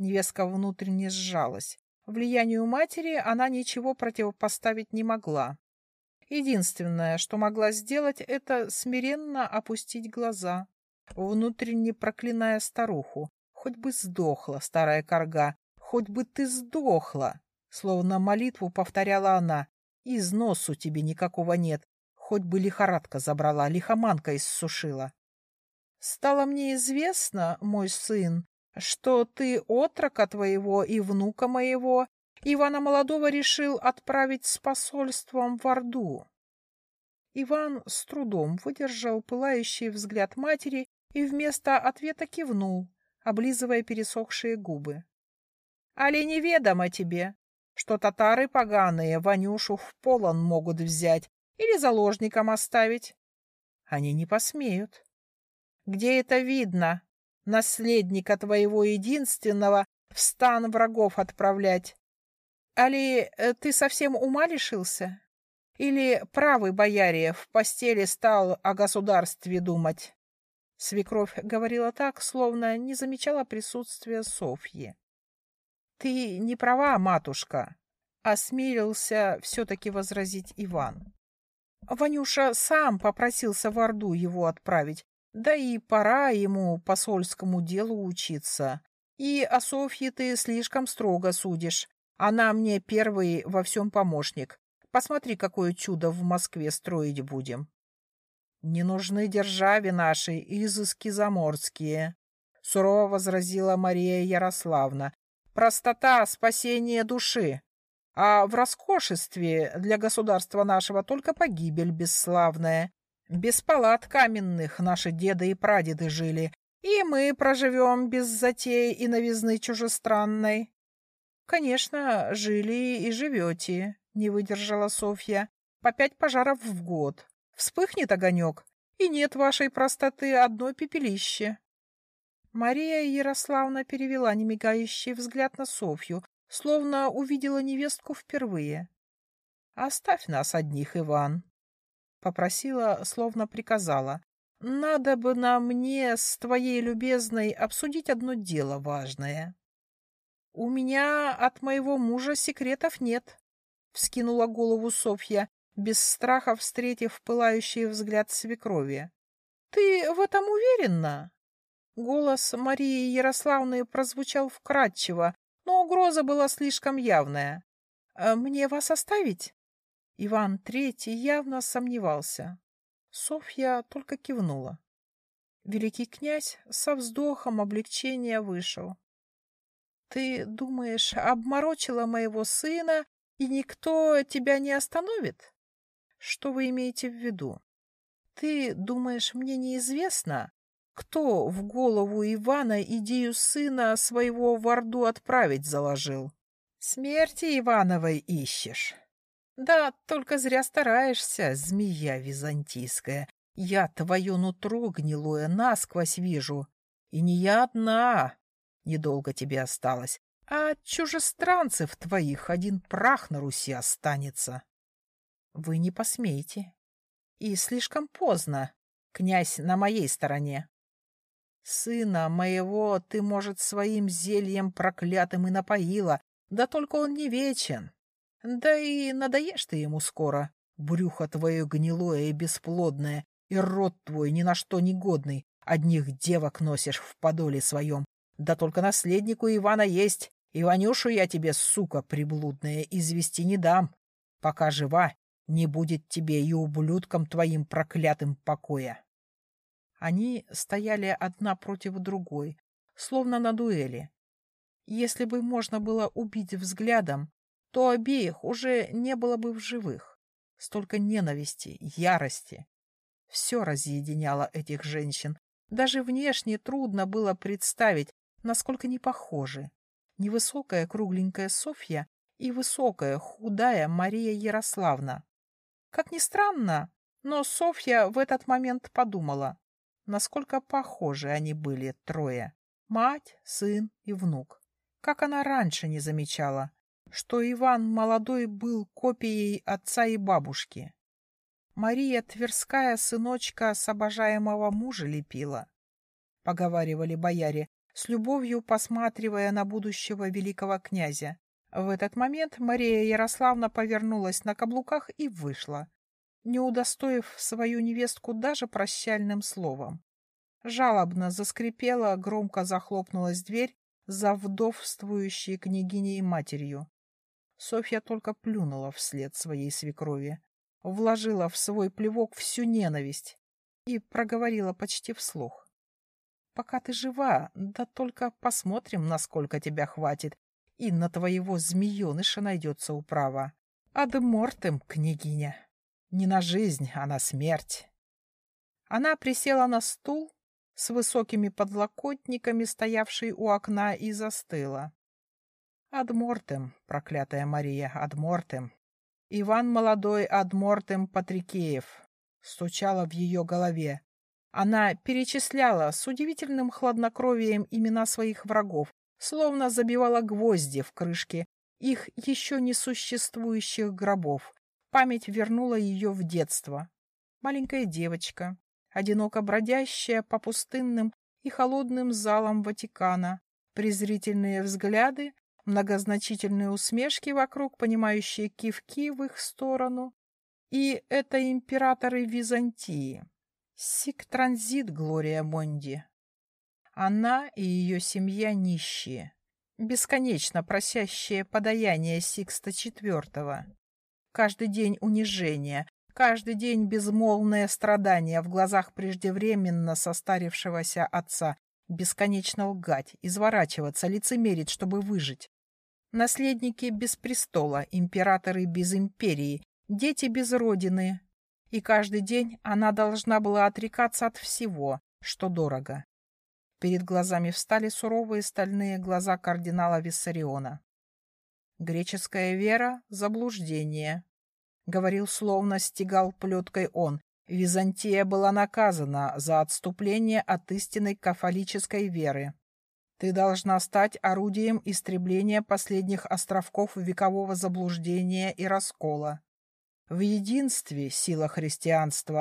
Невестка внутренне сжалась. Влиянию матери она ничего противопоставить не могла. Единственное, что могла сделать, это смиренно опустить глаза, внутренне проклиная старуху. Хоть бы сдохла, старая корга, хоть бы ты сдохла! Словно молитву повторяла она. Из носу тебе никакого нет, хоть бы лихорадка забрала, лихоманка иссушила. Стало мне известно, мой сын, что ты отрока твоего и внука моего, Ивана Молодого, решил отправить с посольством в Орду. Иван с трудом выдержал пылающий взгляд матери и вместо ответа кивнул, облизывая пересохшие губы. — Али неведомо тебе, что татары поганые Ванюшу в полон могут взять или заложником оставить? Они не посмеют. Где это видно? Наследника твоего единственного в стан врагов отправлять. Али э, ты совсем ума лишился? Или правый бояре в постели стал о государстве думать? Свекровь говорила так, словно не замечала присутствия Софьи. — Ты не права, матушка, — осмелился все-таки возразить Иван. Ванюша сам попросился в Орду его отправить, да и пора ему посольскому делу учиться. И о Софье ты слишком строго судишь. Она мне первый во всем помощник. Посмотри, какое чудо в Москве строить будем. «Не нужны державе нашей изыски заморские», — сурово возразила Мария Ярославна. «Простота — спасение души, а в роскошестве для государства нашего только погибель бесславная. Без палат каменных наши деды и прадеды жили, и мы проживем без затей и новизны чужестранной». «Конечно, жили и живете», — не выдержала Софья. «По пять пожаров в год. Вспыхнет огонек, и нет вашей простоты одно пепелище. Мария Ярославна перевела немигающий взгляд на Софью, словно увидела невестку впервые. — Оставь нас одних, Иван, — попросила, словно приказала. — Надо бы на мне с твоей любезной обсудить одно дело важное. — У меня от моего мужа секретов нет, — вскинула голову Софья, без страха встретив пылающий взгляд свекрови. — Ты в этом уверена? Голос Марии Ярославны прозвучал вкрадчиво, но угроза была слишком явная. «Э, — Мне вас оставить? Иван Третий явно сомневался. Софья только кивнула. Великий князь со вздохом облегчения вышел. — Ты думаешь, обморочила моего сына, и никто тебя не остановит? Что вы имеете в виду? Ты думаешь, мне неизвестно, кто в голову Ивана идею сына своего в Орду отправить заложил? Смерти Ивановой ищешь. Да, только зря стараешься, змея византийская. Я твое нутро гнилое насквозь вижу. И не я одна. Недолго тебе осталось. А от чужестранцев твоих один прах на Руси останется. Вы не посмеете. И слишком поздно. Князь на моей стороне. Сына моего ты, может, своим зельем проклятым и напоила, да только он не вечен. Да и надоешь ты ему скоро. Брюхо твое гнилое и бесплодное, и рот твой ни на что не годный. Одних девок носишь в подоле своем. Да только наследнику Ивана есть. Иванюшу я тебе, сука приблудная, извести не дам. Пока жива, не будет тебе и ублюдкам твоим проклятым покоя. Они стояли одна против другой, словно на дуэли. Если бы можно было убить взглядом, то обеих уже не было бы в живых. Столько ненависти, ярости. Все разъединяло этих женщин. Даже внешне трудно было представить, насколько не похожи. Невысокая кругленькая Софья и высокая худая Мария Ярославна. Как ни странно, но Софья в этот момент подумала, насколько похожи они были трое — мать, сын и внук. Как она раньше не замечала, что Иван молодой был копией отца и бабушки. Мария Тверская сыночка с обожаемого мужа лепила. Поговаривали бояре, с любовью посматривая на будущего великого князя. В этот момент Мария Ярославна повернулась на каблуках и вышла, не удостоив свою невестку даже прощальным словом. Жалобно заскрипела, громко захлопнулась дверь за вдовствующей княгиней матерью. Софья только плюнула вслед своей свекрови, вложила в свой плевок всю ненависть и проговорила почти вслух. «Пока ты жива, да только посмотрим, насколько тебя хватит, и на твоего змееныша найдется управа. Адмортем, княгиня. Не на жизнь, а на смерть. Она присела на стул с высокими подлокотниками, стоявший у окна, и застыла. Адмортем, проклятая Мария, Адмортем. Иван молодой Адмортем Патрикеев. Стучала в ее голове. Она перечисляла с удивительным хладнокровием имена своих врагов, словно забивала гвозди в крышки их еще не существующих гробов. Память вернула ее в детство. Маленькая девочка, одиноко бродящая по пустынным и холодным залам Ватикана, презрительные взгляды, многозначительные усмешки вокруг, понимающие кивки в их сторону. И это императоры Византии. Sic transit gloria mundi. Она и ее семья нищие, бесконечно просящие подаяние Сикста IV. Каждый день унижение, каждый день безмолвное страдание в глазах преждевременно состарившегося отца, бесконечно лгать, изворачиваться, лицемерить, чтобы выжить. Наследники без престола, императоры без империи, дети без родины. И каждый день она должна была отрекаться от всего, что дорого. Перед глазами встали суровые стальные глаза кардинала Виссариона. «Греческая вера — заблуждение», — говорил, словно стегал плеткой он. «Византия была наказана за отступление от истинной кафолической веры. Ты должна стать орудием истребления последних островков векового заблуждения и раскола. В единстве сила христианства,